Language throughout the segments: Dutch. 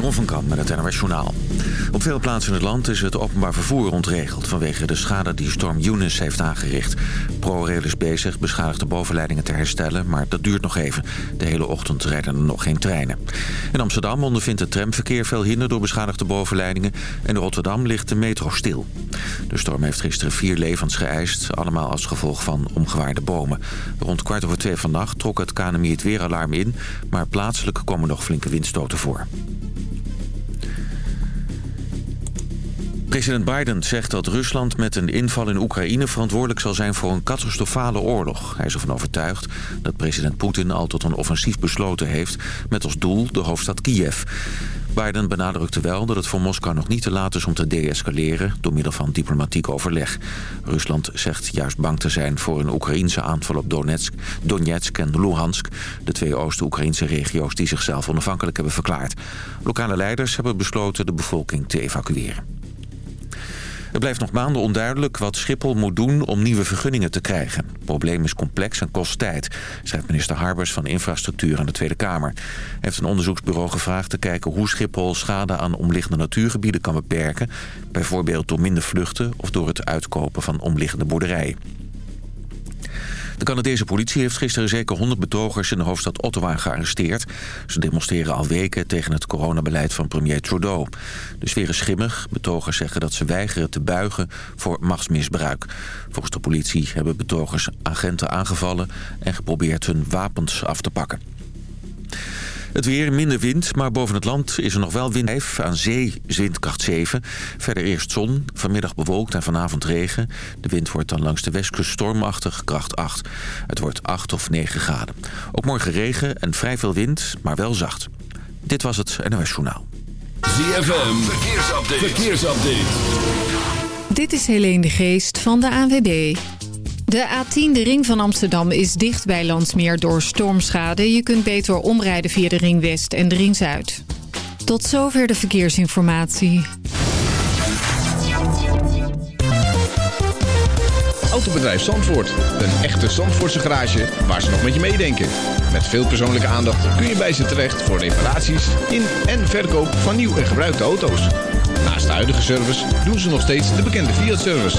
Jeroen van Kamp met het NRS Journaal. Op veel plaatsen in het land is het openbaar vervoer ontregeld... vanwege de schade die storm Eunice heeft aangericht. ProRail is bezig beschadigde bovenleidingen te herstellen... maar dat duurt nog even. De hele ochtend rijden er nog geen treinen. In Amsterdam ondervindt het tramverkeer veel hinder door beschadigde bovenleidingen... en in Rotterdam ligt de metro stil. De storm heeft gisteren vier levens geëist... allemaal als gevolg van omgewaarde bomen. Rond kwart over twee vannacht trok het KNMI het weeralarm in... maar plaatselijk komen nog flinke windstoten voor. President Biden zegt dat Rusland met een inval in Oekraïne verantwoordelijk zal zijn voor een catastrofale oorlog. Hij is ervan overtuigd dat president Poetin al tot een offensief besloten heeft met als doel de hoofdstad Kiev. Biden benadrukte wel dat het voor Moskou nog niet te laat is om te deescaleren door middel van diplomatiek overleg. Rusland zegt juist bang te zijn voor een Oekraïense aanval op Donetsk, Donetsk en Luhansk, de twee Oost-Oekraïnse regio's die zichzelf onafhankelijk hebben verklaard. Lokale leiders hebben besloten de bevolking te evacueren. Het blijft nog maanden onduidelijk wat Schiphol moet doen om nieuwe vergunningen te krijgen. Het probleem is complex en kost tijd, schrijft minister Harbers van Infrastructuur aan de Tweede Kamer. Hij heeft een onderzoeksbureau gevraagd te kijken hoe Schiphol schade aan omliggende natuurgebieden kan beperken. Bijvoorbeeld door minder vluchten of door het uitkopen van omliggende boerderijen. De Canadese politie heeft gisteren zeker 100 betogers in de hoofdstad Ottawa gearresteerd. Ze demonstreren al weken tegen het coronabeleid van premier Trudeau. De sfeer is schimmig. Betogers zeggen dat ze weigeren te buigen voor machtsmisbruik. Volgens de politie hebben betogers agenten aangevallen en geprobeerd hun wapens af te pakken. Het weer, minder wind, maar boven het land is er nog wel wind. Aan zee is windkracht 7. Verder eerst zon, vanmiddag bewolkt en vanavond regen. De wind wordt dan langs de westkust stormachtig, kracht 8. Het wordt 8 of 9 graden. Ook morgen regen en vrij veel wind, maar wel zacht. Dit was het NOS Journaal. ZFM, verkeersupdate. verkeersupdate. Dit is Helene de Geest van de ANWB. De A10, de ring van Amsterdam, is dicht bij Landsmeer door stormschade. Je kunt beter omrijden via de ring West en de ring Zuid. Tot zover de verkeersinformatie. Autobedrijf Zandvoort. Een echte Zandvoortse garage waar ze nog met je meedenken. Met veel persoonlijke aandacht kun je bij ze terecht voor reparaties in en verkoop van nieuw en gebruikte auto's. Naast de huidige service doen ze nog steeds de bekende Fiat-service.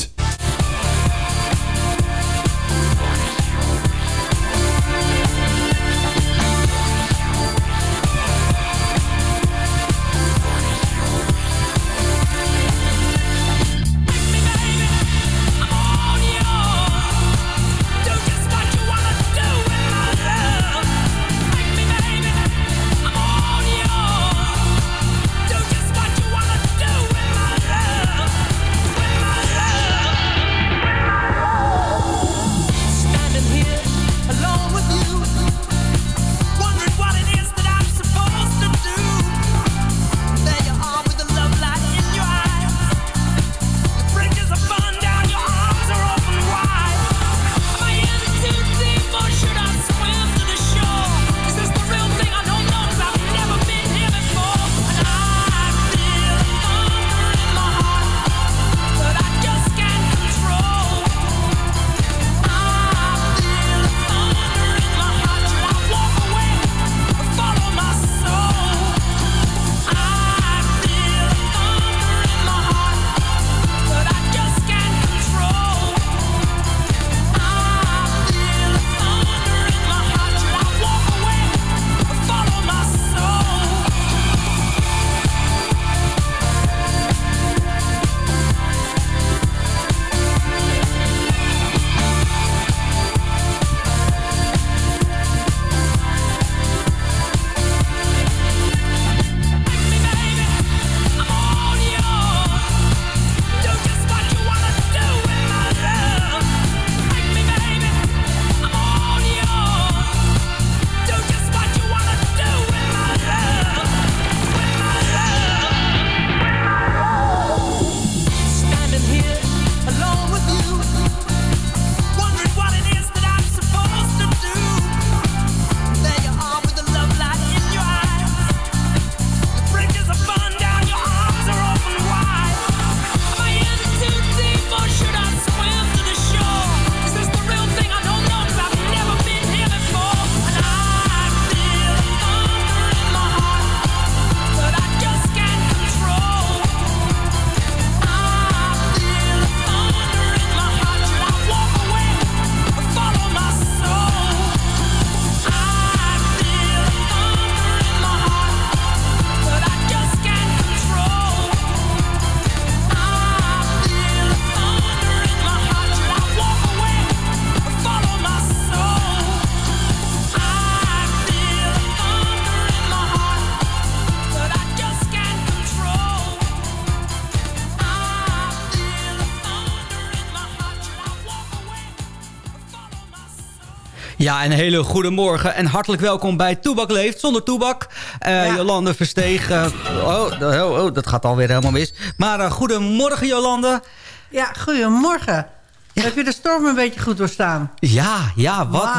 Ja, een hele goede morgen en hartelijk welkom bij Toebak Leeft zonder Toebak. Uh, Jolande Versteeg. Uh, oh, oh, oh, dat gaat alweer helemaal mis. Maar uh, goedemorgen Jolande. Ja, goedemorgen. Heb je de storm een beetje goed doorstaan? Ja, ja wat,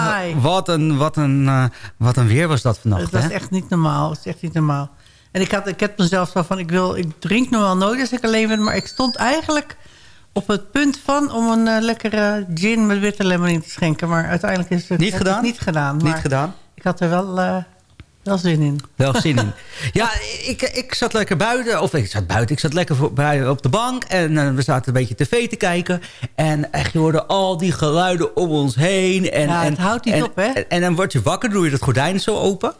wat, een, wat, een, wat een weer was dat vannacht. Het was echt niet normaal. Het is echt niet normaal. En ik had, ik heb mezelf zo van, ik, wil, ik drink normaal nooit als ik alleen ben. Maar ik stond eigenlijk op het punt van om een uh, lekkere gin met witte lemon in te schenken. Maar uiteindelijk is het niet gedaan. niet gedaan. Niet gedaan? Ik had er wel, uh, wel zin in. Wel zin in. ja, ik, ik zat lekker buiten. Of ik zat buiten. Ik zat lekker voor, bij, op de bank. En uh, we zaten een beetje tv te kijken. En echt, je hoorde al die geluiden om ons heen. En, ja, het en, houdt niet en, op, hè? En, en, dan word je wakker, doe je het gordijn zo open.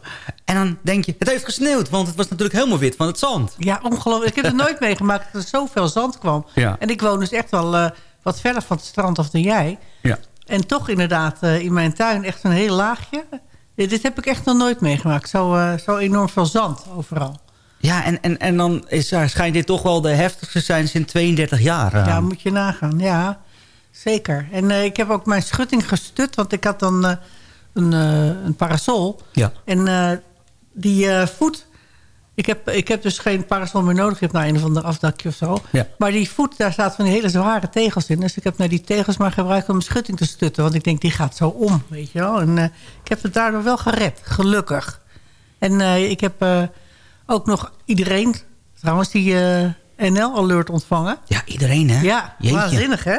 En dan denk je, het heeft gesneeuwd. Want het was natuurlijk helemaal wit van het zand. Ja, ongelooflijk. Ik heb het nooit meegemaakt dat er zoveel zand kwam. Ja. En ik woon dus echt wel wat verder van het strand of dan jij. Ja. En toch inderdaad uh, in mijn tuin echt een heel laagje. Dit heb ik echt nog nooit meegemaakt. Zo, uh, zo enorm veel zand overal. Ja, en, en, en dan is, schijnt dit toch wel de heftigste zijn sinds 32 jaar. Ja, moet je nagaan. Ja, zeker. En ik heb ook mijn schutting gestut. Want ik had dan een, een parasol. Ja. En die voet ik heb, ik heb dus geen parasol meer nodig. Ik heb naar een of ander afdakje of zo. Ja. Maar die voet, daar staat van die hele zware tegels in. Dus ik heb naar die tegels maar gebruikt om mijn schutting te stutten. Want ik denk, die gaat zo om, weet je wel. En uh, ik heb het daardoor wel gered, gelukkig. En uh, ik heb uh, ook nog iedereen, trouwens, die NL-alert ontvangen. Ja, iedereen, hè? Ja, Jeetje. waanzinnig, hè?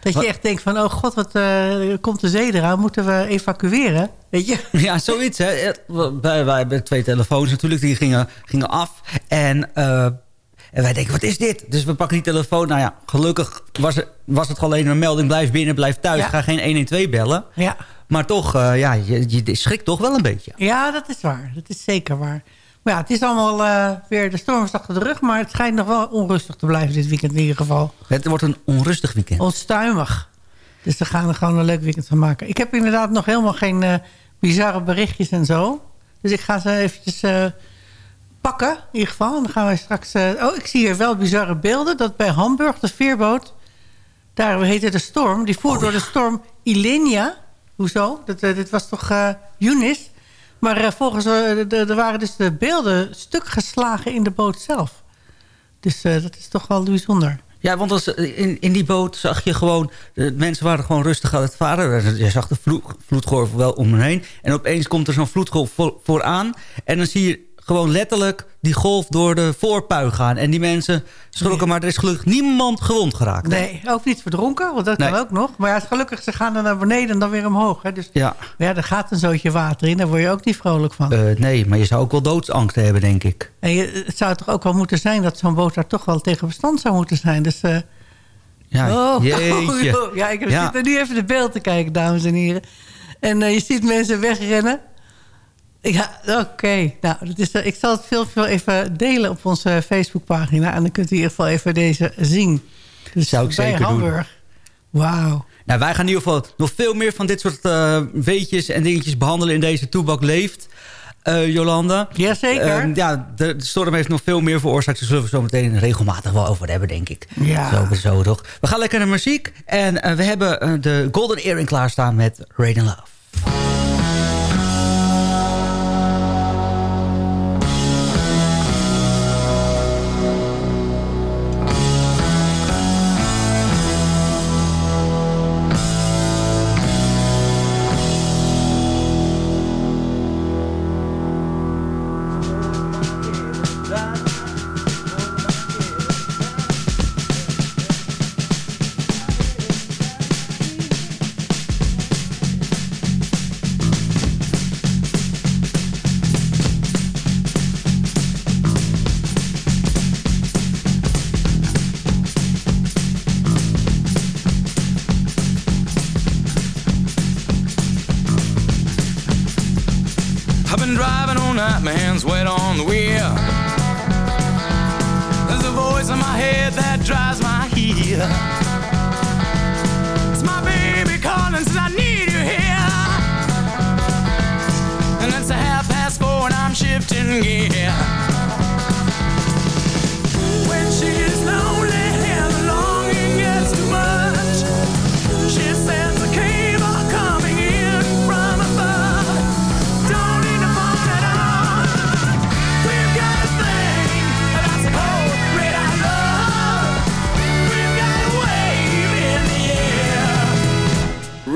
Dat je echt denkt van, oh god, wat uh, komt de zee eraan? Moeten we evacueren? Weet je? Ja, zoiets. Hè. Wij, wij hebben twee telefoons natuurlijk, die gingen, gingen af. En, uh, en wij denken, wat is dit? Dus we pakken die telefoon. Nou ja, gelukkig was het, was het alleen een melding, blijf binnen, blijf thuis. Ja. Ga geen 112 bellen. Ja. Maar toch, uh, ja, je, je schrikt toch wel een beetje. Ja, dat is waar. Dat is zeker waar. Maar ja, het is allemaal uh, weer de storm is achter de rug. Maar het schijnt nog wel onrustig te blijven dit weekend in ieder geval. Het wordt een onrustig weekend. Onstuimig. Dus we gaan er gewoon een leuk weekend van maken. Ik heb inderdaad nog helemaal geen uh, bizarre berichtjes en zo. Dus ik ga ze eventjes uh, pakken, in ieder geval. En dan gaan we straks... oh, ik zie hier wel bizarre beelden. Dat bij Hamburg, de veerboot... Daar heette de storm. Die voer oh, door de storm Ilenia. Hoezo? Dat, dit was toch Yunis? Maar uh, volgens uh, er waren dus de beelden stuk geslagen in de boot zelf. Dus uh, dat is toch wel bijzonder. Ja, want als, in, in die boot zag je gewoon... De mensen waren gewoon rustig aan het varen. Je zag de vloed, vloedgolf wel om me heen. En opeens komt er zo'n vloedgolf voor, vooraan. En dan zie je gewoon letterlijk die golf door de voorpui gaan. En die mensen schrokken, nee. maar er is gelukkig niemand gewond geraakt. Nee, ook niet verdronken, want dat nee. kan ook nog. Maar ja, gelukkig, ze gaan er naar beneden en dan weer omhoog. Hè. Dus ja. ja, er gaat een zootje water in, daar word je ook niet vrolijk van. Uh, nee, maar je zou ook wel doodsangst hebben, denk ik. En je, het zou toch ook wel moeten zijn dat zo'n boot daar toch wel tegen bestand zou moeten zijn. Dus... Uh, ja, oh, jeetje. Oh, ja, ik heb, ja. zit er nu even de beeld te kijken, dames en heren. En uh, je ziet mensen wegrennen. Ja, oké. Okay. Nou, dat is, ik zal het veel, veel even delen op onze Facebookpagina. En dan kunt u in ieder geval even deze zien. Dus Zou ik bij zeker Hamburg. Wauw. Nou, wij gaan in ieder geval nog veel meer van dit soort uh, weetjes en dingetjes behandelen in deze Toebak Leeft. Uh, Jolanda. Jazeker. Uh, ja, de, de, storm heeft nog veel meer veroorzaakt. Daar zullen we zo meteen regelmatig wel over hebben, denk ik. Ja. Zo, zo toch. We gaan lekker naar muziek. En we hebben de Golden Earring klaarstaan met Raiden Love.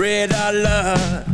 Our love.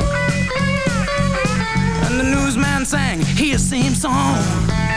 sang his same song.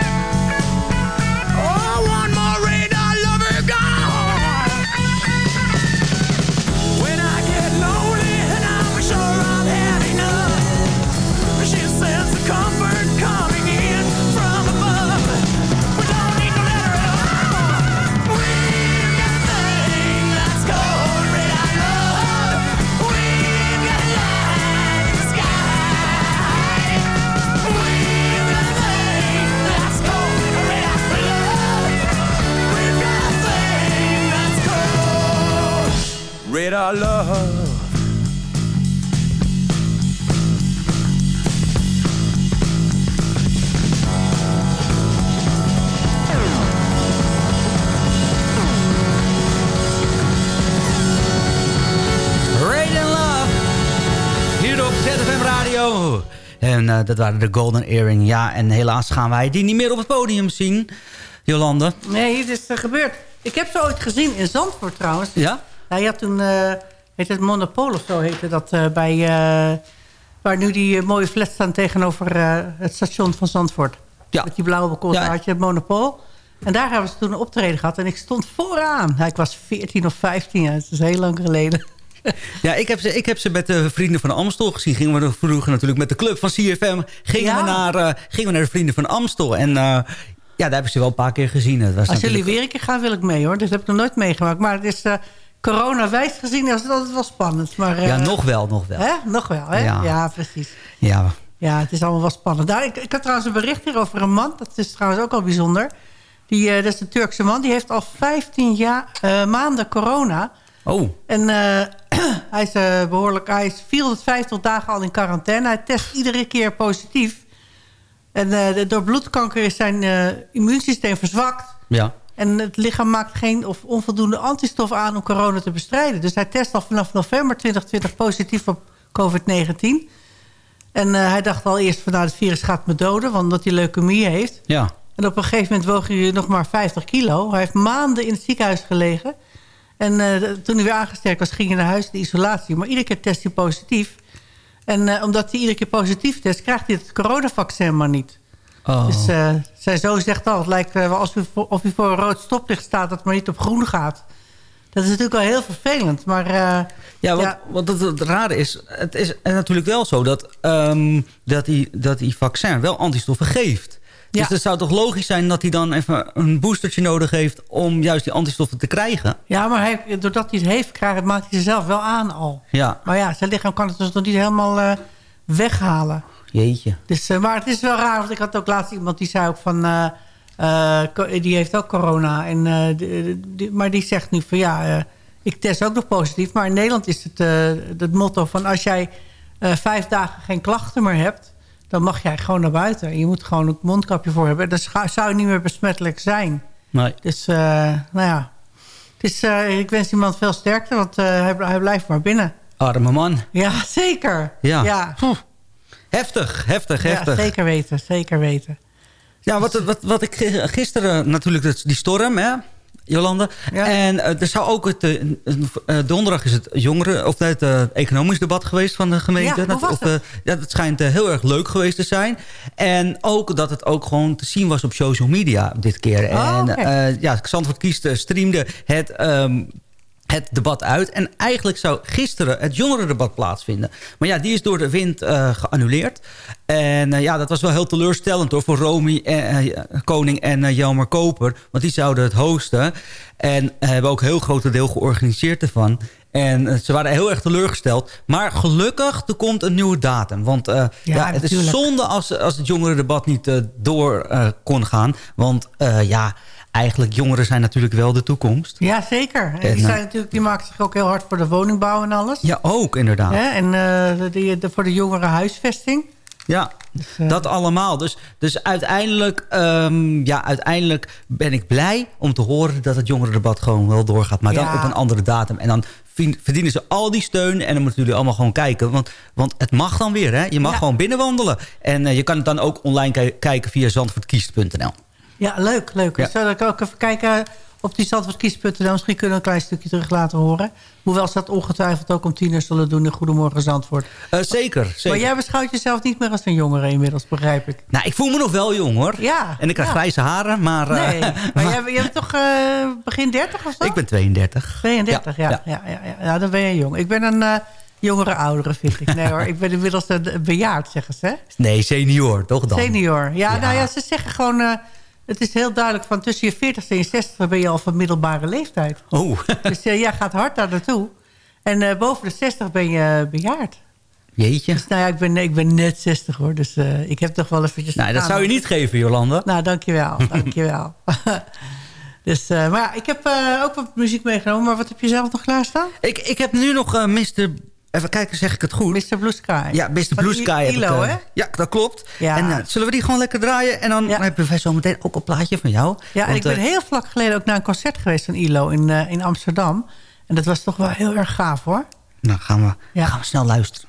Red eye love. Rain and Love. Hier op ZFM Radio. En eh, dat waren de Golden Earring. Ja, en helaas gaan wij die niet meer op het podium zien. Jolande. Nee, het is er gebeurd. Ik heb ze ooit gezien in Zandvoort trouwens. Ja? Ja, je had toen, eh heet het Monopol of zo heette dat, eh, bij, eh, waar nu die mooie flats staan tegenover het station van Zandvoort. Ja. Met die blauwe balkon, Ja. had je het Monopol. En daar hebben ze toen een optreden gehad en ik stond vooraan. Ja, ik was 14 of 15, ja, dat is heel lang geleden. Ja, ik heb, ze, ik heb ze met de Vrienden van Amstel gezien. Gingen we vroeger natuurlijk met de club van CFM. Gingen, Ja. we, naar, gingen we naar de Vrienden van Amstel. En ja, daar heb ik ze wel een paar keer gezien. Het was Als natuurlijk- jullie weer een keer gaan, wil ik mee hoor. Dat heb ik nog nooit meegemaakt. Maar het is corona-wijs gezien, was het altijd wel spannend. Maar, eh, Ja, nog wel, nog wel. Hè? Nog wel, hè? Ja. Ja, precies. Ja, Ja, het is allemaal wel spannend. Daar, ik, ik had trouwens een bericht hier over een man. Dat is trouwens ook al bijzonder. Die, eh, dat is een Turkse man. Die heeft al 15 jaar, eh, maanden corona. oh, En eh, hij, is, eh, behoorlijk, hij is 450 dagen al in quarantaine. Hij test iedere keer positief. En eh, door bloedkanker is zijn eh, immuunsysteem verzwakt. ja. En het lichaam maakt geen of onvoldoende antistof aan om corona te bestrijden. Dus hij test al vanaf november 2020 positief op COVID-19. En eh, hij dacht al eerst van nou, het virus gaat me doden, want omdat hij leukemie heeft. Ja. En op een gegeven moment woog hij nog maar 50 kilo. Hij heeft maanden in het ziekenhuis gelegen. En eh, toen hij weer aangesterkt was, ging hij naar huis in de isolatie. Maar iedere keer test hij positief. En eh, omdat hij iedere keer positief test, krijgt hij het coronavaccin maar niet. Oh. Dus eh, zijn zoon zegt al, het lijkt wel als u voor, of u voor een rood stoplicht staat... dat het maar niet op groen gaat. Dat is natuurlijk wel heel vervelend. Maar eh, Ja, want, Ja. want het, het rare is, het is natuurlijk wel zo dat, ehm, dat, die, dat die vaccin wel antistoffen geeft. Dus Ja. het zou toch logisch zijn dat hij dan even een boostertje nodig heeft... om juist die antistoffen te krijgen? ja, maar hij, doordat hij het heeft, krijgt, maakt hij ze zelf wel aan al. Ja, Maar ja, zijn lichaam kan het dus nog niet helemaal eh, weghalen. Jeetje. Dus, eh, maar het is wel raar, want ik had ook laatst iemand die zei ook van... eh, eh, die heeft ook corona. En, die- die- maar die zegt nu van ja, ik test ook nog positief. Maar in Nederland is het, het motto van als jij vijf dagen geen klachten meer hebt... dan mag jij gewoon naar buiten. En je moet gewoon een mondkapje voor hebben. Dan zou je niet meer besmettelijk zijn. Nee. Dus nou ja, het is, eh, ik wens iemand veel sterkte, want hij, hij blijft maar binnen. Arme man. Ja, zeker. Ja. ja. Heftig, heftig, Ja, heftig. zeker weten, zeker weten. Ja, wat, wat, wat ik gi- gisteren natuurlijk, dat- die storm, hè, Jolande. Ja. En eh, er zou ook het, eh, eh, donderdag is het jongeren, of het economisch debat geweest van de gemeente. Ja, was of, het? ja, dat schijnt heel erg leuk geweest te zijn. En ook dat het ook gewoon te zien was op social media dit keer. Oh, en eh, ja, Zandvoort Kiest streamde het... ehm, het debat uit. En eigenlijk zou gisteren het jongerendebat plaatsvinden. Maar ja, die is door de wind eh, geannuleerd. En eh, ja, dat was wel heel teleurstellend hoor, voor Romy eh, Koning en uh, Jelmer Koper. Want die zouden het hosten. En hebben ook een heel groot deel georganiseerd ervan. En ze waren heel erg teleurgesteld. Maar gelukkig, er komt een nieuwe datum. Want ja, het is zonde als, als het jongerendebat niet door kon gaan. Want ja, eigenlijk jongeren zijn natuurlijk wel de toekomst. Ja, zeker. En En, die, eh, zijn natuurlijk, die maken zich ook heel hard voor de woningbouw en alles. Ja, ook inderdaad. En eh, de, voor de jongere huisvesting. Ja, eh, dat allemaal. Dus, dus uiteindelijk, ehm, ja, uiteindelijk ben ik blij om te horen... dat het jongerendebat gewoon wel doorgaat. Maar dan op een andere datum. En dan verdienen ze al die steun. En dan moeten jullie allemaal gewoon kijken. Want, want het mag dan weer, hè? Je mag Ja. gewoon binnenwandelen. En eh, je kan het dan ook online ki- kijken via zandvoortkiest.nl. Ja, leuk, leuk. Ja. Zal ik ook even kijken op die zandvoortkies.nl. Misschien kunnen we een klein stukje terug laten horen. Hoewel ze dat ongetwijfeld ook om tien uur zullen doen in Goedemorgen Zandvoort. Eh, zeker, zeker. Maar jij beschouwt jezelf niet meer als een jongere inmiddels, begrijp ik. Nou, ik voel me nog wel jong, hoor. Ja. En ik krijg ja. grijze haren, maar... eh, Nee, maar jij, jij bent toch eh, begin 30 of zo? ik ben 32. 32, ja. Ja, ja. Ja, ja, dan ben je jong. Ik ben een jongere oudere, vind ik. Nee hoor, ik ben inmiddels een, bejaard, zeggen ze. hè? Nee, senior, toch dan? Senior. Ja, Ja. nou ja, ze zeggen gewoon... het is heel duidelijk van tussen je 40 en je 60 ben je al van middelbare leeftijd. Oh, Dus eh, jij gaat hard daar naartoe. En eh, boven de 60 ben je bejaard. jeetje. Dus nou ja, ik ben, ik ben net 60 hoor. Dus eh, ik heb toch wel eventjes... Nou, dat zou je niet geven, Jolanda. Nou, dankjewel. dankjewel. dus, maar ja, ik heb ook wat muziek meegenomen. Maar wat heb je zelf nog klaarstaan? Ik, ik heb nu nog Mr. Even kijken, zeg ik het goed? Mr. Blue Sky. Ja, Mr. Van Blue Sky. ILO, eh, hè? Ja, dat klopt. Ja. En eh, zullen we die gewoon lekker draaien? En dan Ja. hebben we zo meteen ook een plaatje van jou. Ja, en Want, ik ben eh, heel vlak geleden ook naar een concert geweest van ILO in, in Amsterdam. En dat was toch wel heel erg gaaf, hoor. Nou, gaan we, Ja. gaan we snel luisteren.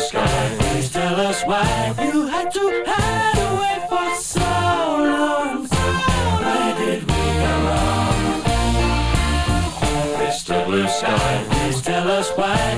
Sky, please tell us why you had to hide away for so long. Where did we go wrong? Mr. Blue Sky, please tell us why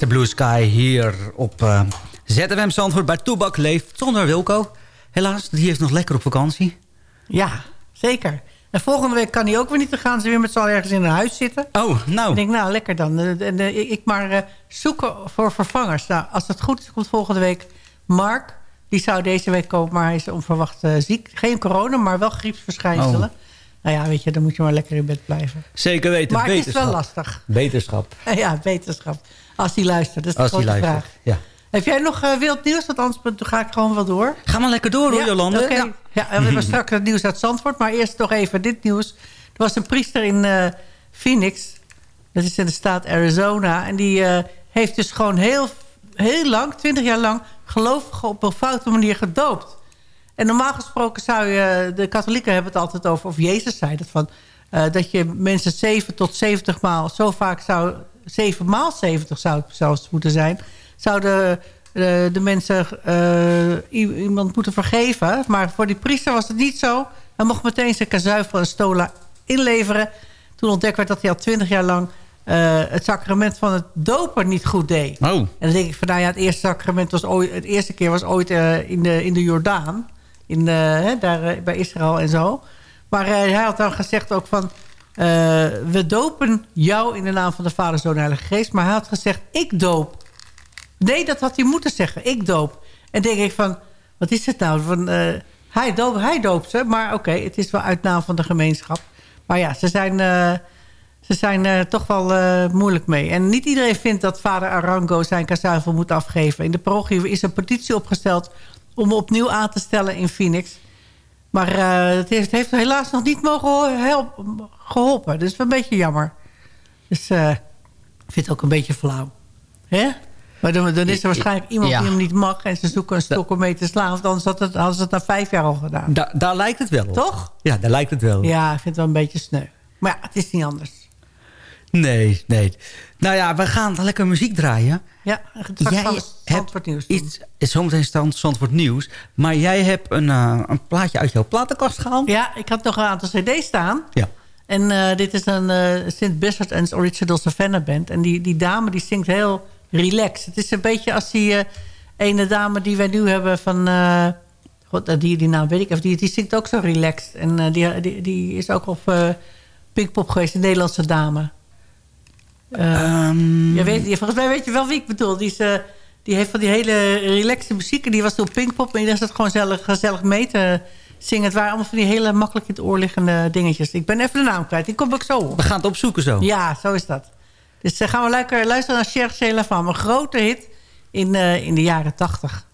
Mr. Blue Sky hier op eh, ZFM Zandvoort bij Toebak leeft zonder Wilco. Helaas, die heeft nog lekker op vakantie. Ja, zeker. En volgende week kan hij ook weer niet. Dan gaan ze weer met z'n allen ergens in een huis zitten. Oh, nou. Ik denk, nou, lekker dan. Eh, En eh, ik maar eh, zoeken voor vervangers. Nou, als het goed is, komt volgende week Mark. Die zou deze week komen, maar hij is onverwacht eh, ziek. Geen corona, maar wel griepsverschijnselen. Oh. Nou ja, weet je, dan moet je maar lekker in bed blijven. Zeker weten, Maar het is beterschap. wel lastig. Beterschap, Ja, wetenschap. Als hij luistert, dat is de als hij grote luistert. vraag. Ja. Heb jij nog eh, wild nieuws? Want anders dan ga ik gewoon wel door. Ga maar lekker door hoor, Ja, Jolande. Ja. Ja, we hebben straks het nieuws uit Zandvoort. Maar eerst nog even dit nieuws. Er was een priester in eh, Phoenix. Dat is in de staat Arizona. En die eh, heeft dus gewoon heel, heel lang, twintig jaar lang... gelovigen op een foute manier gedoopt. En normaal gesproken zou je... De katholieken hebben het altijd over... of Jezus zei dat van... eh, dat je mensen 7 tot 70 maal... zo vaak zou... 7 maal 70 zou het zelfs moeten zijn... zouden de, de mensen eh, iemand moeten vergeven. Maar voor die priester was het niet zo. Hij mocht meteen zijn kazuifel en stola inleveren. Toen ontdekt werd dat hij al 20 jaar lang... eh, het sacrament van het dopen niet goed deed. Oh, En dan denk ik van, nou ja, het eerste sacrament was ooit... het eerste keer was ooit eh, in, de, in de Jordaan. In, eh, hè, daar eh, bij Israël en zo. Maar eh, hij had dan gezegd ook van... eh, we dopen jou in de naam van de Vader, Zoon en Heilige Geest. Maar hij had gezegd, ik doop. Nee, dat had hij moeten zeggen, ik doop. En denk ik van, wat is het nou? Van, eh, hij, doop, hij doopt ze, maar oké, het is wel uit naam van de gemeenschap. Maar ja, ze zijn... eh, ze zijn toch wel moeilijk mee. En niet iedereen vindt dat vader Arango zijn kazuivel moet afgeven. In de parochie is een petitie opgesteld om opnieuw aan te stellen in Phoenix. Maar eh, het, heeft, het heeft helaas nog niet mogen help- geholpen. Dus een beetje jammer. Dus eh, ik vind het ook een beetje flauw. Hè? Maar dan, dan is er waarschijnlijk iemand Ja. die hem niet mag... en ze zoeken een stok om mee te slaan. Want anders had het, hadden ze het na vijf jaar al gedaan. Da- daar lijkt het wel op. Toch? Ja, daar lijkt het wel op. Ja, ik vind het wel een beetje sneu. Maar ja, het is niet anders. Nee, nee. Nou ja, we gaan lekker muziek draaien. Ja, we Zandvoort nieuws iets, zometeen stand Zandvoort nieuws. Maar jij hebt een, eh, een plaatje uit jouw platenkast gehaald. Ja, ik had nog een aantal cd's staan. Ja. En eh, dit is een eh Sint Bessert and Original Savannah Band. En die, die dame die zingt heel relaxed. Het is een beetje als die ene dame die wij nu hebben van... God, die, die naam weet ik even. Die, die zingt ook zo relaxed. En die, die, die is ook op Pinkpop geweest, een Nederlandse dame. Eh, Ehm, je weet, je, volgens mij weet je wel wie ik bedoel. Die, is, eh, die heeft van die hele relaxe muziek. En die was toen Pinkpop. En die het gewoon gezellig, gezellig mee te zingen. Het waren allemaal van die hele makkelijk in het oor liggende dingetjes. Ik ben even de naam kwijt. Die kom ik zo op. we gaan het opzoeken zo. Ja, zo is dat. Dus dan gaan we lekker luisteren naar Cherche La Femme. Een grote hit in, eh, in de jaren tachtig.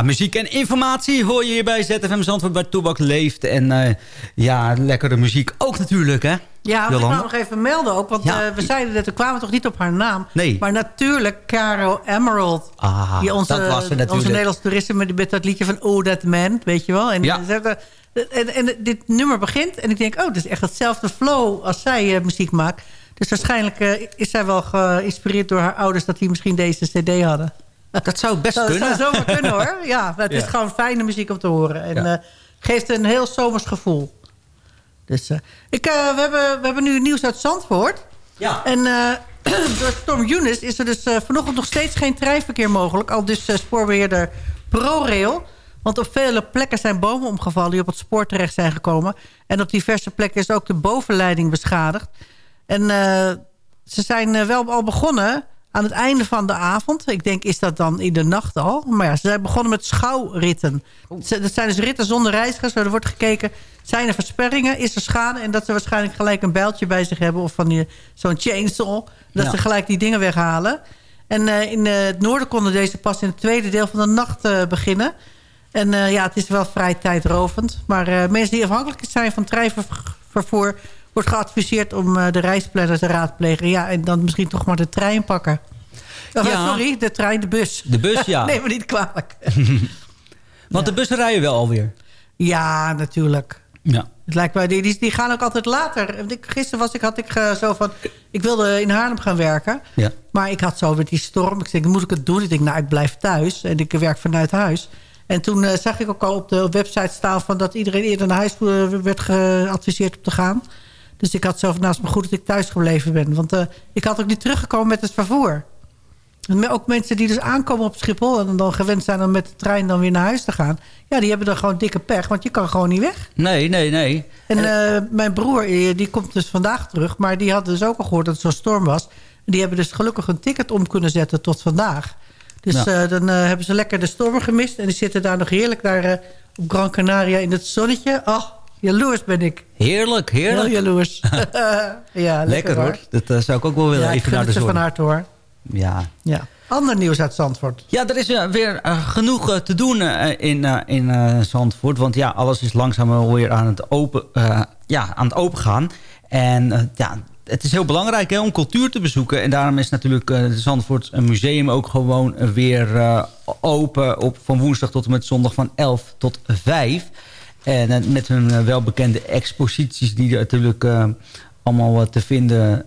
Ja, muziek en informatie hoor je hier bij ZFM Zandvoort bij Toebak Leeft. En eh, ja, lekkere muziek ook natuurlijk, hè? Ja, ik wou nog even melden ook. Want Ja. eh, we zeiden dat we kwamen toch niet op haar naam. Nee. Maar natuurlijk Caro Emerald. Ah, die onze, dat was ze natuurlijk. Onze Nederlandse toeristen met, met dat liedje van Oh That Man, weet je wel. En, Ja. en, en dit nummer begint en ik denk, oh, dit is echt hetzelfde flow als zij eh, muziek maakt. Dus waarschijnlijk is zij wel geïnspireerd door haar ouders... dat die misschien deze cd hadden. Dat zou best Dat kunnen. zou zomaar kunnen hoor. Ja, het is gewoon fijne muziek om te horen. En Ja. eh, geeft een heel zomers gevoel. Dus, eh, ik, eh, we, hebben, we hebben nu nieuws uit Zandvoort. Ja. En door storm Eunice is er dus vanochtend nog steeds geen treinverkeer mogelijk. Al dus eh, spoorbeheerder ProRail. Want op vele plekken zijn bomen omgevallen die op het spoor terecht zijn gekomen. En op diverse plekken is ook de bovenleiding beschadigd. En ze zijn wel al begonnen aan het einde van de avond. Ik denk, is dat dan in de nacht al? Maar ja, ze zijn begonnen met schouwritten. Dat zijn dus ritten zonder reizigers. Er wordt gekeken, zijn er versperringen? Is er schade? En dat ze waarschijnlijk gelijk een bijltje bij zich hebben... of van die- zo'n chainsaw. Dat Ja. ze gelijk die dingen weghalen. En eh, in eh, het noorden konden deze pas in het tweede deel van de nacht eh, beginnen. En ja, het is wel vrij tijdrovend. Maar mensen die afhankelijk zijn van treinvervoer... wordt geadviseerd om eh, de reisplanner te raadplegen. Ja, en dan misschien toch maar de trein pakken. Eh, Ja. Sorry, de trein, de bus. De bus, ja. nee, maar niet kwalijk. Want de bussen rijden wel alweer. ja, natuurlijk. Ja. Het lijkt mij, die, die, gaan ook altijd later. Gisteren was ik, had ik eh, zo van... Ik wilde in Haarlem gaan werken. Ja. Maar ik had zo met die storm. Ik denk, moet ik het doen? Ik denk, nou, ik blijf thuis. En ik werk vanuit huis. En toen eh, zag ik ook al op de website staan... Van dat iedereen eerder naar huis werd geadviseerd om te gaan. Dus ik had het is maar goed dat ik thuis gebleven ben. Want eh, ik had ook niet teruggekomen met het vervoer. En ook mensen die dus aankomen op Schiphol... en dan gewend zijn om met de trein dan weer naar huis te gaan... ja, die hebben dan gewoon dikke pech, want je kan gewoon niet weg. Nee, nee, nee. En eh, mijn broer, eh, die komt dus vandaag terug... maar die had dus ook al gehoord dat het zo'n storm was. En die hebben dus gelukkig een ticket om kunnen zetten tot vandaag. Dus Ja. dan hebben ze lekker de storm gemist... en die zitten daar nog heerlijk daar op Gran Canaria in het zonnetje. Ach, jaloers ben ik. Heerlijk, Heel heerlijk. jaloers. ja, lekker, Lekker hoor. Dat eh, zou ik ook wel willen, Ja, even naar de zon. van harte hoor. Ja. Ja. Ander nieuws uit Zandvoort. Ja, er is eh, weer eh, genoeg te doen in, in Zandvoort. Want ja, alles is langzaam alweer aan het open, ja, aan het open gaan. En ja, het is heel belangrijk hè, om cultuur te bezoeken. En daarom is natuurlijk het Zandvoort Museum ook gewoon weer open... Op, van woensdag tot en met zondag van 11 tot 5. En eh, met hun eh, welbekende exposities die er natuurlijk eh, allemaal te vinden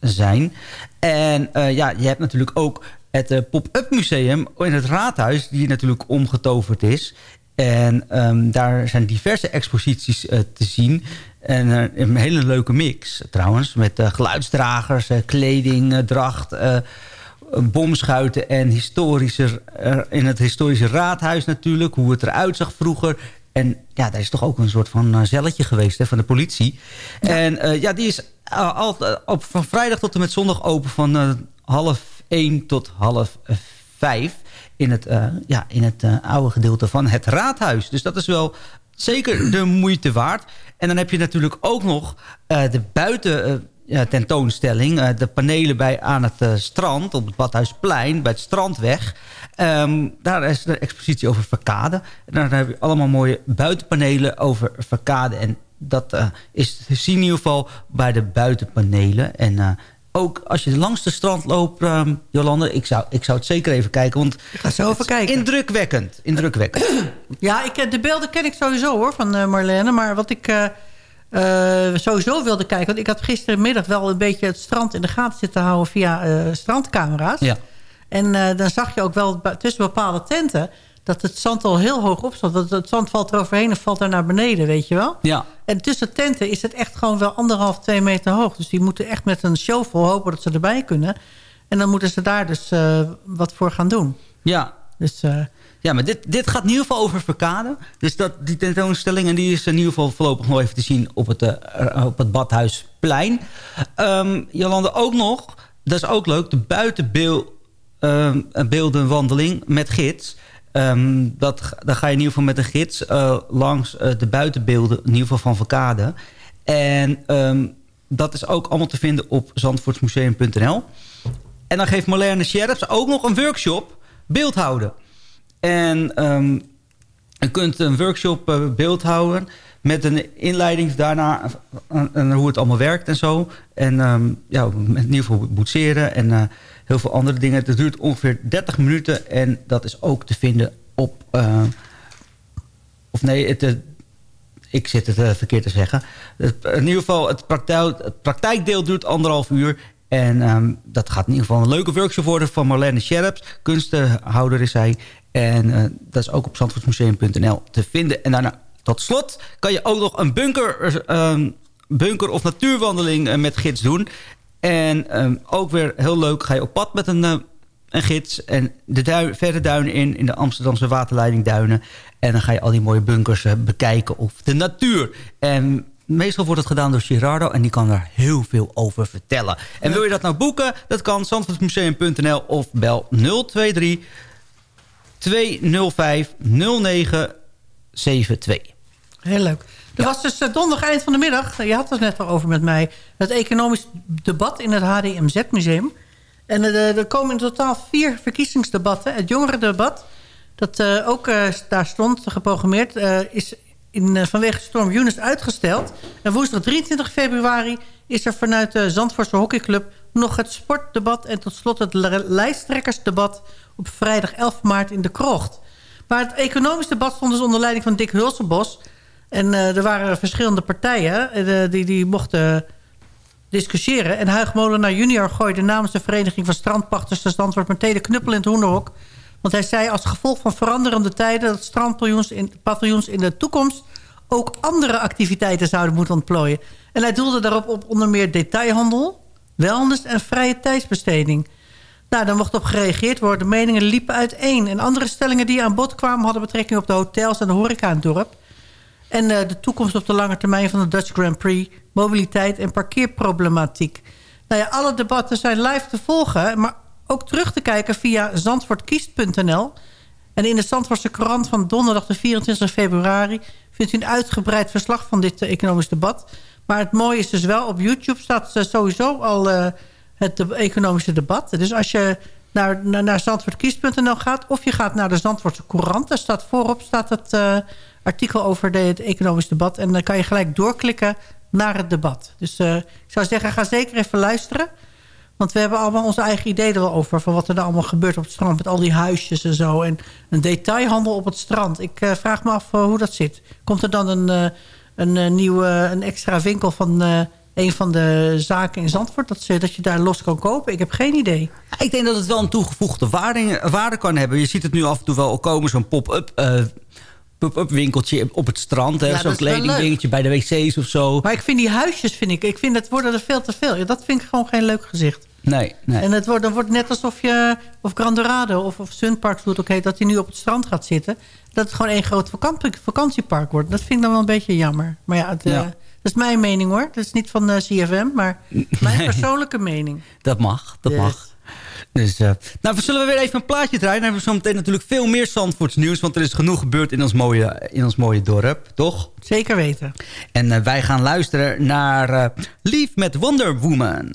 zijn. En ja, je hebt natuurlijk ook het pop-up museum in het raadhuis... die natuurlijk omgetoverd is. En ehm, daar zijn diverse exposities te zien. En een hele leuke mix trouwens. Met geluidsdragers, kleding, dracht... bomschuiten en historische, in het historische raadhuis natuurlijk. Hoe het eruit zag vroeger. En ja, daar is toch ook een soort van eh, zelletje geweest hè, van de politie. En eh, ja, die is uh, altijd op, van vrijdag tot en met zondag open van eh, half één tot half eh, vijf. In het, eh, ja, in het eh, oude gedeelte van het raadhuis. Dus dat is wel zeker de moeite waard. En dan heb je natuurlijk ook nog eh, de buiten... tentoonstelling. eh, de panelen bij aan het eh, strand, op het Badhuisplein, bij het Strandweg. Ehm, daar is de expositie over verkade. En daar heb je allemaal mooie buitenpanelen over verkade. En dat eh, is te zien in ieder geval bij de buitenpanelen. En ook als je langs de strand loopt, ehm, Jolande, ik zou, ik zou het zeker even kijken. Want Ik ga zo even kijken. Indrukwekkend. indrukwekkend. Ja, ik, de beelden ken ik sowieso hoor, van eh, Marlene. Maar wat ik sowieso wilde kijken... want ik had gisterenmiddag wel een beetje het strand in de gaten zitten houden... via eh, strandcamera's. ja. En eh, dan zag je ook wel tussen bepaalde tenten... dat het zand al heel hoog op stond. Dat het zand valt eroverheen en valt daar naar beneden, weet je wel. ja. En tussen tenten is het echt gewoon wel anderhalf, twee meter hoog. Dus die moeten echt met een shovel hopen dat ze erbij kunnen. En dan moeten ze daar dus eh, wat voor gaan doen. Ja, Dus eh, Ja, maar dit, dit gaat in ieder geval over verkade. Dus dat, die tentoonstelling en die is in ieder geval voorlopig nog even te zien op het, eh, op het Badhuisplein. Ehm Jolande, ook nog, dat is ook leuk, de buitenbeeldenwandeling met gids. Ehm, dat, dan ga je in ieder geval met een gids eh, langs eh, de buitenbeelden, in ieder geval van Verkade. En ehm, dat is ook allemaal te vinden op zandvoortsmuseum.nl. En dan geeft Marlene Scherps ook nog een workshop beeldhouden. En ehm, je kunt een workshop eh, beeldhouden met een inleiding daarna eh, en hoe het allemaal werkt en zo. En ehm, ja, met in ieder geval boetseren en eh, heel veel andere dingen. Het duurt ongeveer 30 minuten en dat is ook te vinden op... of nee, het, ik zit het verkeerd te zeggen. In ieder geval, het, praktijk, het praktijkdeel duurt anderhalf uur. En ehm, dat gaat in ieder geval een leuke workshop worden van Marlene Scherps. Kunstenhouder is zij. En eh, dat is ook op zandvoortsmuseum.nl te vinden. En daarna, tot slot, kan je ook nog een bunker, ehm, bunker of natuurwandeling eh, met gids doen. En ehm, ook weer heel leuk, ga je op pad met een, eh, een gids. En de duin, verre duinen in, in de Amsterdamse waterleiding duinen. En dan ga je al die mooie bunkers bekijken of de natuur. En meestal wordt het gedaan door Gerardo en die kan daar heel veel over vertellen. En wil je dat nou boeken? Dat kan zandvoortsmuseum.nl of bel 023 205 0972. Heel leuk. Er was dus eh, donderdag eind van de middag, je had het net al over met mij... het economisch debat in het HDMZ-museum. En eh, er komen in totaal vier verkiezingsdebatten. Het jongerendebat, dat eh, ook daar stond, geprogrammeerd... is in, eh, vanwege storm Yunus uitgesteld. En woensdag 23 februari is er vanuit de Zandvoortse hockeyclub... nog het sportdebat en tot slot het lijsttrekkersdebat... op vrijdag 11 maart in de Krocht. Maar het economisch debat stond dus onder leiding van Dick Hulsenbos... En eh, er waren verschillende partijen eh, die, die mochten discussiëren. En Huig Molenaar junior gooide namens de Vereniging van Strandpachters... de standwoord meteen de knuppel in het hoenderhok. Want hij zei als gevolg van veranderende tijden... dat strandpaviljoens in, in de toekomst... ook andere activiteiten zouden moeten ontplooien. En hij doelde daarop op onder meer detailhandel... wellness en vrije tijdsbesteding. Nou, daar mocht op gereageerd worden. De meningen liepen uiteen. En andere stellingen die aan bod kwamen... hadden betrekking op de hotels en de horeca het. En eh, de toekomst op de lange termijn van de Dutch Grand Prix... mobiliteit en parkeerproblematiek. Nou ja, alle debatten zijn live te volgen... maar ook terug te kijken via zandvoortkiest.nl. En in de Zandvoortse krant van donderdag de 24 februari... vindt u een uitgebreid verslag van dit eh, economisch debat. Maar het mooie is dus wel, op YouTube staat eh, sowieso al eh, het economische debat. Dus als je naar, naar, naar zandvoortkiest.nl gaat... of je gaat naar de Zandvoortse Courant... daar staat voorop staat het artikel over de, het economisch debat... en dan kan je gelijk doorklikken naar het debat. Dus ik zou zeggen, ga zeker even luisteren... Want we hebben allemaal onze eigen ideeën er wel over... van wat er nou allemaal gebeurt op het strand... met al die huisjes en zo. En een detailhandel op het strand. Ik eh, vraag me af eh, hoe dat zit. Komt er dan een, eh, een, nieuwe, een extra winkel van... een van de zaken in Zandvoort... Dat, ze, dat je daar los kan kopen? Ik heb geen idee. Ik denk dat het wel een toegevoegde waarde, waarde kan hebben. Je ziet het nu af en toe wel komen, zo'n pop-up pop-up winkeltje op het strand. Ja, dat zo'n kledingdingetje bij de wc's of zo. Maar ik vind die huisjes, vind ik, ik vind het worden er veel te veel. Ja, dat vind ik gewoon geen leuk gezicht. Nee, nee. En het wordt, dan wordt net alsof je, of Grandorado of, of Sunpark, hoe het ook heet, dat hij nu op het strand gaat zitten. Dat het gewoon één groot vakantie, vakantiepark wordt. Dat vind ik dan wel een beetje jammer. Maar ja, het, eh, dat is mijn mening hoor. Dat is niet van eh, CFM, maar mijn persoonlijke mening. Dat mag, dat Yes. mag. Dus, eh, nou, we zullen we weer even een plaatje draaien. Dan hebben we zo meteen natuurlijk veel meer Zandvoorts nieuws. Want er is genoeg gebeurd in ons mooie, in ons mooie dorp, toch? Zeker weten. En wij gaan luisteren naar Lief met Wonder Woman.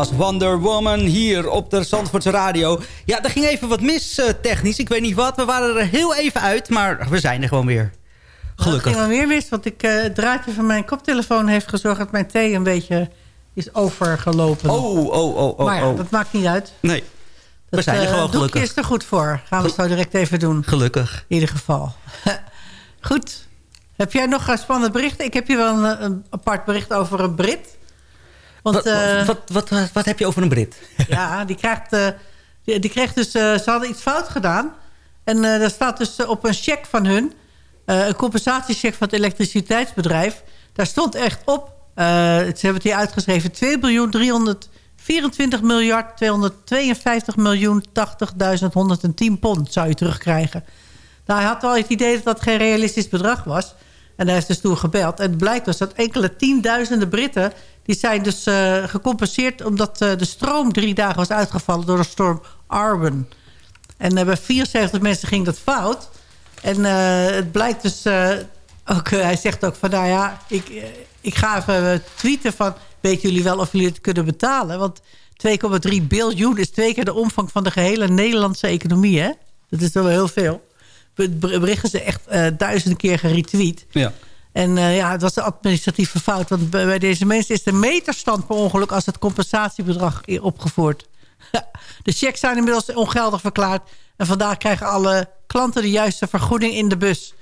was Wonder Woman hier op de Zandvoortse radio. Ja, er ging even wat mis eh, technisch. Ik weet niet wat. We waren er heel even uit, maar we zijn er gewoon weer. Gelukkig. ging wel weer mis, want ik, eh, het draadje van mijn koptelefoon heeft gezorgd... dat mijn thee een beetje is overgelopen. Oh, oh, oh, oh, maar ja, oh. dat maakt niet uit. Nee, we zijn er eh, gewoon doekje gelukkig. is er goed voor. Gaan we zo direct even doen. Gelukkig. In ieder geval. goed. Heb jij nog eh, spannende berichten? Ik heb hier wel een, een apart bericht over een Brit. Want Wat, eh, wat, wat, wat, wat heb je over een Brit? ja, die krijgt, eh, die, die kreeg dus... eh, ze hadden iets fout gedaan. En eh daar staat dus eh, op een cheque van hun... eh, een compensatiecheque van het elektriciteitsbedrijf. Daar stond echt op... eh, ze hebben het hier uitgeschreven... 2 biljoen 324 miljard 252 miljoen 80.110 pond zou je terugkrijgen. Nou, hij had wel het idee dat dat geen realistisch bedrag was. En hij heeft dus toen gebeld. En het blijkt dus dat enkele tienduizenden Britten... die zijn dus eh, gecompenseerd... omdat eh, de stroom drie dagen was uitgevallen door de storm Arwen. En eh, bij 74 mensen ging dat fout. En het blijkt dus... ook, hij zegt ook van, nou ja, ik, ik ga even tweeten van... weten jullie wel of jullie het kunnen betalen? Want 2,3 biljoen is twee keer de omvang van de gehele Nederlandse economie, hè? Dat is wel heel veel. Het bericht is echt eh, duizenden keer geretweet. Ja. En eh, ja, het was een administratieve fout. Want bij deze mensen is de meterstand per ongeluk... als het compensatiebedrag opgevoerd. de checks zijn inmiddels ongeldig verklaard. En vandaag krijgen alle klanten de juiste vergoeding in de bus.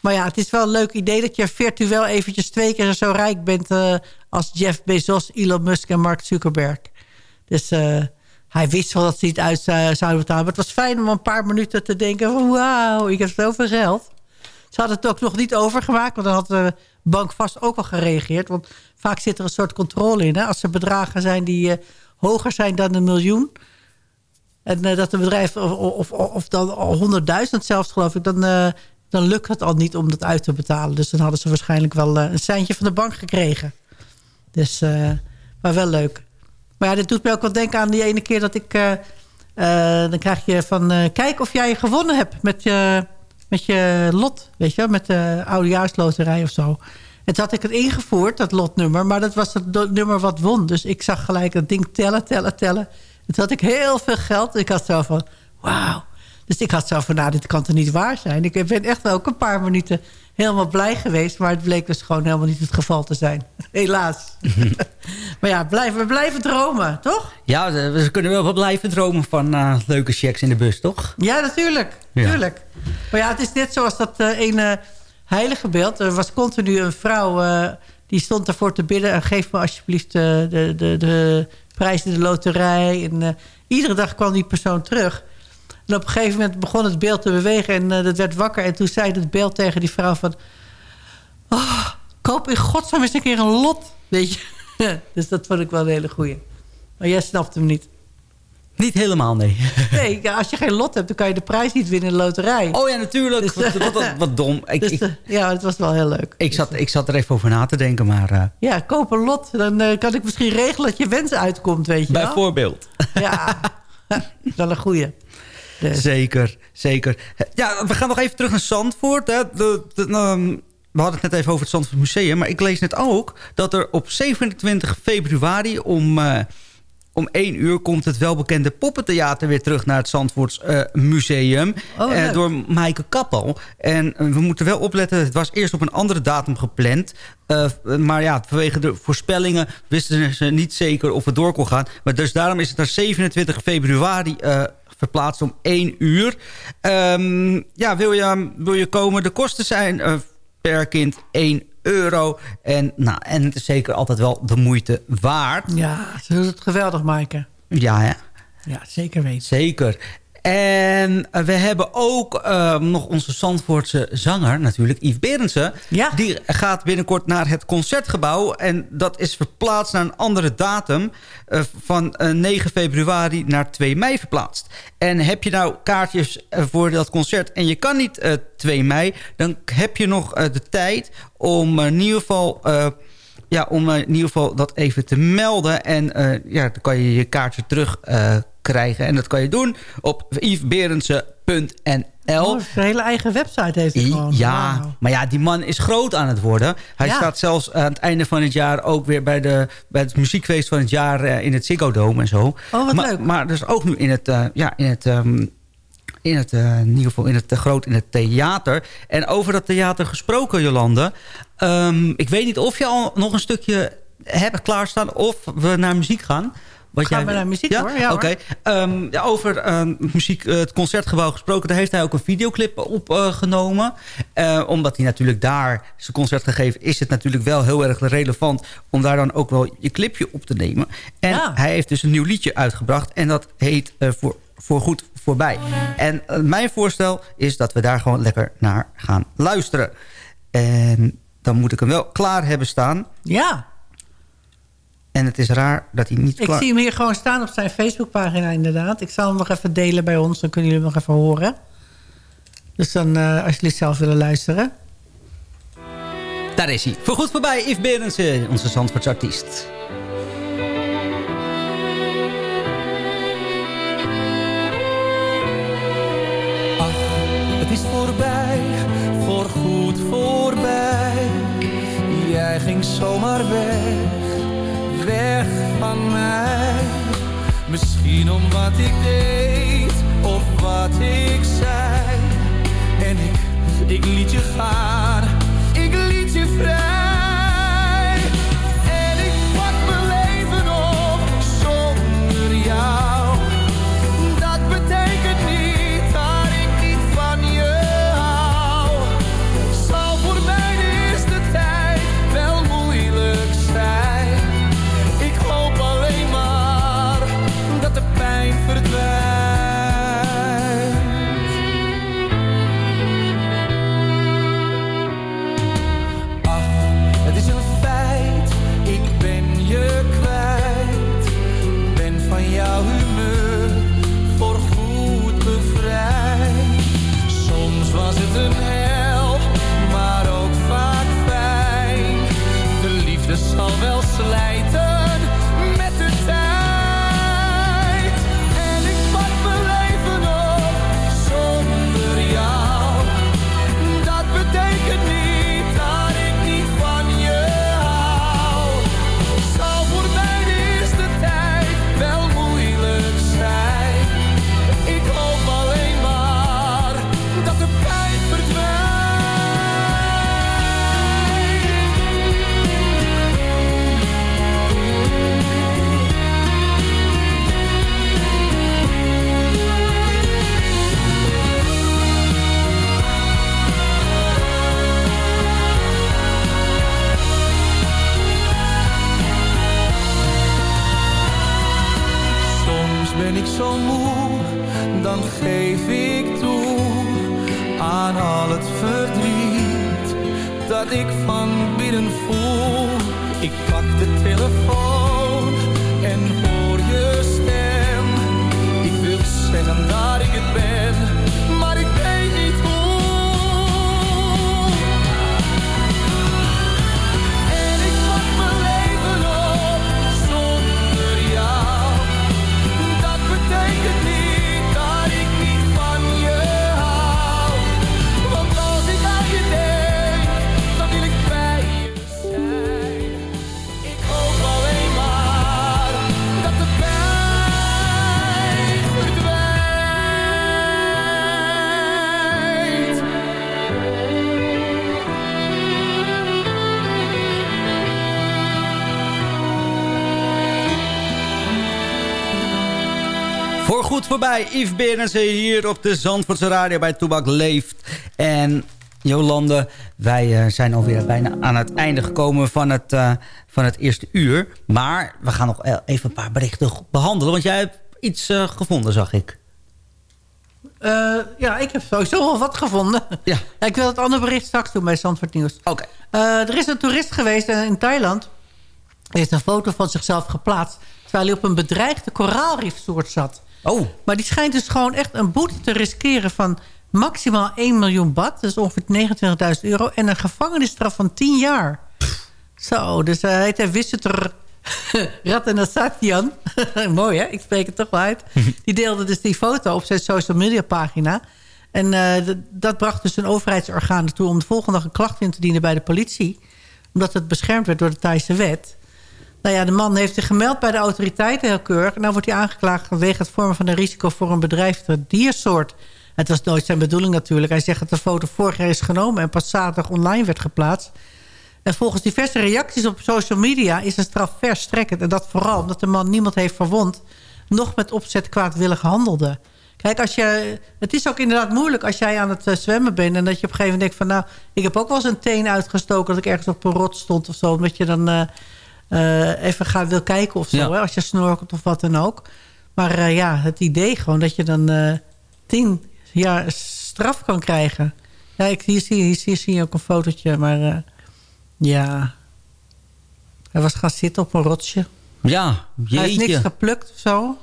Maar ja, het is wel een leuk idee dat je virtueel eventjes twee keer zo rijk bent... eh, als Jeff Bezos, Elon Musk en Mark Zuckerberg. Dus eh, hij wist wel dat ze het uit zouden betalen. Maar het was fijn om een paar minuten te denken... wauw, ik heb zoveel geld. Ze hadden het ook nog niet overgemaakt... want dan had de bank vast ook al gereageerd. Want vaak zit er een soort controle in. Hè? Als er bedragen zijn die eh, hoger zijn dan een miljoen... en eh, dat een bedrijf, of, of, of dan honderdduizend zelfs geloof ik... Dan, eh, dan lukt het al niet om dat uit te betalen. Dus dan hadden ze waarschijnlijk wel een seintje van de bank gekregen. Dus, maar wel leuk. Maar ja, dit doet me ook wel denken aan die ene keer dat ik... dan krijg je van... kijk of jij gewonnen hebt met je, met je lot. Weet je wel, met de oudejaarsloterij of zo. En toen had ik het ingevoerd, dat lotnummer. Maar dat was het nummer wat won. Dus ik zag gelijk dat ding tellen, tellen, tellen. En toen had ik heel veel geld. Ik had zo van, wauw. Dus ik had zo van, nou, dit kan toch niet waar zijn? Ik ben echt wel ook een paar minuten helemaal blij geweest. Maar het bleek dus gewoon helemaal niet het geval te zijn. Helaas. maar ja, blijven, we blijven dromen, toch? Ja, we kunnen wel blijven dromen van eh, leuke checks in de bus, toch? Ja, natuurlijk. Ja. Tuurlijk. Maar ja, het is net zoals dat eh, ene heilige beeld. Er was continu een vrouw eh, die stond ervoor te bidden... en geef me alsjeblieft eh, de, de, de prijs in de loterij. En, iedere dag kwam die persoon terug. En op een gegeven moment begon het beeld te bewegen... en eh, dat werd wakker. En toen zei het beeld tegen die vrouw van... Oh, koop in godsnaam eens een keer een lot. Weet je? dus dat vond ik wel een hele goeie. Maar jij snapt hem niet. Niet helemaal, nee. Nee, ja, als je geen lot hebt, dan kan je de prijs niet winnen in de loterij. Oh ja, natuurlijk. Dus, wat, wat, wat, wat dom. Ik, dus, ik, eh, ja, het was wel heel leuk. ik, zat, ik zat er even over na te denken, maar... eh, Ja, koop een lot. Dan eh, kan ik misschien regelen dat je wens uitkomt, weet je wel. bijvoorbeeld. Ja, wel een goeie. Dus, Zeker, zeker. Ja, we gaan nog even terug naar Zandvoort. Hè. De, de, ehm, we hadden het net even over het Zandvoort Museum. Maar ik lees net ook dat er op 27 februari om, eh, om 1 uur... komt het welbekende poppentheater weer terug naar het Zandvoorts eh, Museum. Oh, eh, door Maaike Kappel. En we moeten wel opletten, het was eerst op een andere datum gepland. Maar ja, vanwege de voorspellingen wisten ze niet zeker of het door kon gaan. Maar dus daarom is het naar 27 februari verplaatst om 1 uur. Ehm, ja, wil je, wil je komen? De kosten zijn eh, per kind 1 euro. En, nou, en het is zeker altijd wel de moeite waard. Ja, ze doet het geweldig, Maaike. Ja, ja. Ja, zeker weten. Zeker. En eh, we hebben ook eh, nog onze Zandvoortse zanger natuurlijk, Yves Berendsen. Ja. Die gaat binnenkort naar het Concertgebouw. En dat is verplaatst naar een andere datum. eh, van eh, 9 februari naar 2 mei verplaatst. En heb je nou kaartjes voor dat concert en je kan niet eh 2 mei... dan heb je nog de tijd om in ieder geval... ja, om in ieder geval dat even te melden. En ja, dan kan je je kaartje terug krijgen. En dat kan je doen op yvesberendsen.nl. Oh, zijn hele eigen website heeft hij gewoon. Ja, maar ja, die man is groot aan het worden. Hij Ja. staat zelfs aan het einde van het jaar ook weer bij, de, bij het muziekfeest van het jaar eh, in het Ziggo Dome en zo. Oh, wat maar, leuk. Maar dus ook nu in het, eh, ja, in het, ehm, in het, eh, in ieder geval in het groot in het theater. En over dat theater gesproken, Jolande. ehm, ik weet niet of je al nog een stukje hebt klaarstaan of we naar muziek gaan. Wat Gaan we naar muziek, hoor. Ja, Oké. Ehm, ja, over ehm, muziek, eh, het concertgebouw gesproken. Daar heeft hij ook een videoclip opgenomen. omdat hij natuurlijk daar zijn concert gegeven... is het natuurlijk wel heel erg relevant... om daar dan ook wel je clipje op te nemen. En Ja. hij heeft dus een nieuw liedje uitgebracht. En dat heet eh, voor, voor Goed Voorbij. En eh, mijn voorstel is dat we daar gewoon lekker naar gaan luisteren. En dan moet ik hem wel klaar hebben staan. Ja, En het is raar dat hij niet ik klaar... zie hem hier gewoon staan op zijn Facebookpagina inderdaad. Ik zal hem nog even delen bij ons, dan kunnen jullie hem nog even horen. Dus dan, eh, als jullie zelf willen luisteren. Daar is hij. Voor Goed Voorbij, Yves Berendsen, onze Zandvoorts artiest. Ach, het is voorbij, voorgoed voorbij. Jij ging zomaar weg, weg van mij. Misschien om wat ik deed of wat ik zei. En ik, ik liet je gaan, Voorgoed voorbij, Yves Berensen hier op de Zandvoortse Radio bij Toebak Leeft. En Jolande, wij eh, zijn alweer bijna aan het einde gekomen van het, eh, van het eerste uur. Maar we gaan nog even een paar berichten behandelen, want jij hebt iets eh, gevonden, zag ik. Ja, ik heb sowieso wel wat gevonden. Ja. ik wil het andere bericht straks doen bij Zandvoort Nieuws. Oké. Er is een toerist geweest in Thailand. Hij heeft een foto van zichzelf geplaatst... terwijl hij op een bedreigde koraalrifsoort zat. Oh, Maar die schijnt dus gewoon echt een boete te riskeren van maximaal 1 miljoen baht. Dat is ongeveer 29.000 euro. En een gevangenisstraf van 10 jaar. Zo, dus eh, hij heet Visitor Ratanasatian. Mooi hè, ik spreek het toch wel uit. Die deelde dus die foto op zijn social media pagina. En eh, dat bracht dus een overheidsorgaan ertoe... om de volgende dag een klacht in te dienen bij de politie. Omdat het beschermd werd door de Thaise wet. Nou ja, de man heeft zich gemeld bij de autoriteiten heel keurig. En nou wordt hij aangeklaagd vanwege het vormen van een risico voor een bedreigde diersoort. Het was nooit zijn bedoeling natuurlijk. Hij zegt dat de foto vorig jaar is genomen en pas zaterdag online werd geplaatst. En volgens diverse reacties op social media is de straf verstrekkend. En dat vooral omdat de man niemand heeft verwond... nog met opzet kwaadwillig handelde. Kijk, als je, het is ook inderdaad moeilijk als jij aan het eh, zwemmen bent... en dat je op een gegeven moment denkt van... nou, ik heb ook wel eens een teen uitgestoken... dat ik ergens op een rot stond of zo... omdat je dan eh, even gaat, wil kijken of zo... Ja. Hè, als je snorkelt of wat dan ook. Maar eh, ja, het idee gewoon dat je dan eh, tien jaar straf kan krijgen. Ja, ik, hier, zie, hier, hier zie je ook een fotootje, maar... eh, ja. Hij was gaan zitten op een rotsje. ja, Hij heeft niks jeetje. geplukt of zo.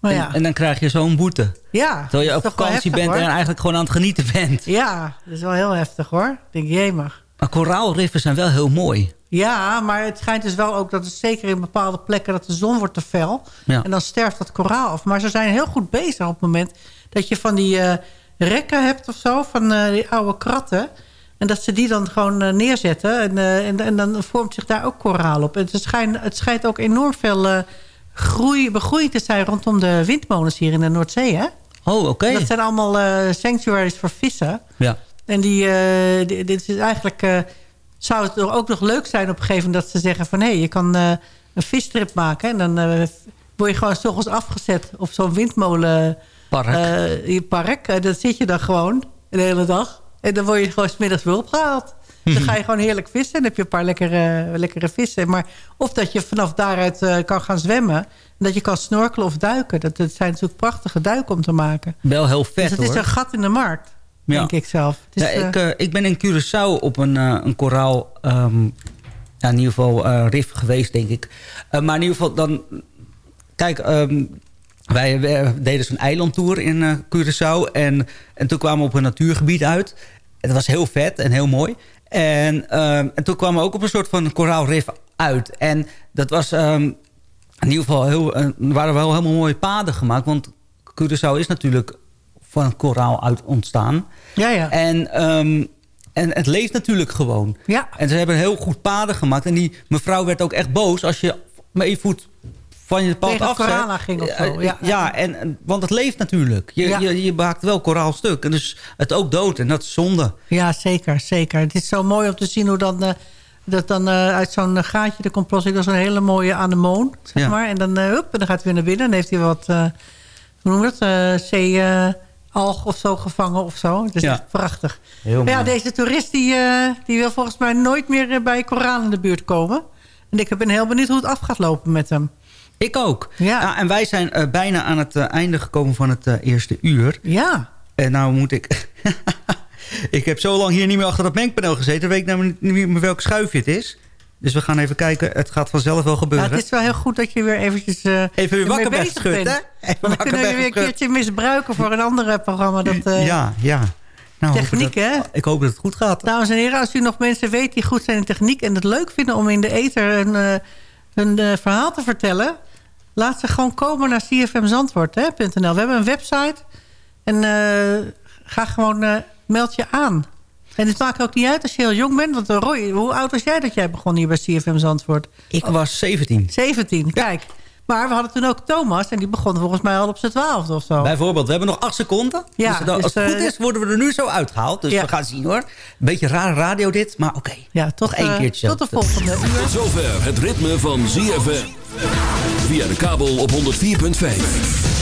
Maar ja, En, en dan krijg je zo'n boete. ja Terwijl je op vakantie heftig, bent en eigenlijk gewoon aan het genieten bent. Ja, dat is wel heel heftig hoor. Ik denk, jemig. Maar koraalriffen zijn wel heel mooi. Ja, maar het schijnt dus wel ook dat het zeker in bepaalde plekken... dat de zon wordt te fel. Ja. En dan sterft dat koraal af. Maar ze zijn heel goed bezig op het moment... dat je van die eh, rekken hebt of zo, van eh, die oude kratten... en dat ze die dan gewoon eh, neerzetten. En, en, en dan vormt zich daar ook koraal op. En het, schijnt, het schijnt ook enorm veel groei, begroeid te zijn... rondom de windmolens hier in de Noordzee, hè? Oh, oké. Dat zijn allemaal sanctuaries voor vissen... Ja. En die, eh, di- dit is eigenlijk... eh, zou het toch ook nog leuk zijn op een gegeven moment... dat ze zeggen van... hé, je kan eh, een visstrip maken... en dan eh, word je gewoon 's ochtends afgezet... op zo'n windmolenpark. Park. park. En dan zit je dan gewoon de hele dag. En dan word je gewoon 's middags weer opgehaald. Dan ga je gewoon heerlijk vissen. En dan heb je een paar lekkere, lekkere vissen. Maar of dat je vanaf daaruit eh, kan gaan zwemmen. En dat je kan snorkelen of duiken. Dat, dat zijn natuurlijk prachtige duiken om te maken. Wel heel vet dus het is een gat in de markt. Ja. Denk ik zelf. Ja, ik, eh, eh, ik ben in Curaçao op een, eh, een koraal... ehm, ja, in ieder geval eh rif geweest, denk ik. Maar in ieder geval dan... Kijk, ehm, wij, wij deden zo'n eilandtour in Curaçao. En, en toen kwamen we op een natuurgebied uit. Het was heel vet en heel mooi. En, ehm, en toen kwamen we ook op een soort van koraalrif uit. En dat was in ieder geval heel... waren wel helemaal mooie paden gemaakt. Want Curaçao is natuurlijk van koraal uit ontstaan. ja, ja. En, ehm, en het leeft natuurlijk gewoon. Ja. En ze hebben heel goed paden gemaakt. En die mevrouw werd ook echt boos als je met je voet van je pad aan ging of zo, ja. ja en, en- want het leeft natuurlijk. Je, Ja. je, je maakt wel koraal stuk. En dus het ook dood. En dat is zonde. Ja, zeker, zeker. Het is zo mooi om te zien hoe dan, eh, dat dan eh, uit zo'n eh, gaatje er komt plotseling dat is een hele mooie anemoon, zeg Ja. maar. En dan, hup, en dan gaat hij weer naar binnen. Dan heeft hij wat, hoe noem je dat, eh zee-alg of zo gevangen of zo. Het is Ja. echt prachtig. Heel ja, deze toerist die, eh, die wil volgens mij nooit meer eh, bij koraal in de buurt komen. En ik ben heel benieuwd hoe het af gaat lopen met hem. Ik ook. Ja. en wij zijn eh, bijna aan het einde gekomen van het eh, eerste uur. Ja, En nou moet ik... ik heb zo lang hier niet meer achter dat mengpaneel gezeten. weet ik nou niet meer welk schuifje het is. Dus we gaan even kijken. Het gaat vanzelf wel Ja, gebeuren. het is wel heel goed dat je weer eventjes eh, Even weer wakker bent hè? Even we kunnen je weer een keertje misbruiken voor een ander programma. Dat, eh, ja, ja. Nou, Techniek, dat- hè? Ik hoop dat het goed gaat. Dames en heren, als u nog mensen weet die goed zijn in techniek... en het leuk vinden om in de ether een, eh, een verhaal te vertellen... laat ze gewoon komen naar cfmzandwoord.nl. We hebben een website en ga gewoon, meld je aan. En het maakt ook niet uit als je heel jong bent. Want Roy, hoe oud was jij dat jij begon hier bij CFM Zandvoort? Ik was 17. 17, kijk. Maar we hadden toen ook Thomas en die begon volgens mij al op zijn twaalfde of zo. Bijvoorbeeld, we hebben nog acht seconden. Ja, dus, dan- dus, als het goed eh, is, worden we er nu zo uitgehaald. Dus Ja. we gaan zien hoor. Een beetje rare radio dit, maar oké. ja, tot, nog één eh, keertje. tot de volgende uur. Tot zover het ritme van ZFM. Via de kabel op 104.5.